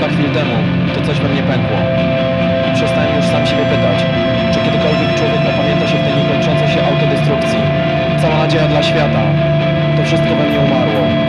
kilka chwil temu to coś we mnie pękło. I przestałem już sam siebie pytać, czy kiedykolwiek człowiek opamięta się w tej niekończącej się autodestrukcji. Cała nadzieja dla świata. To wszystko we mnie umarło.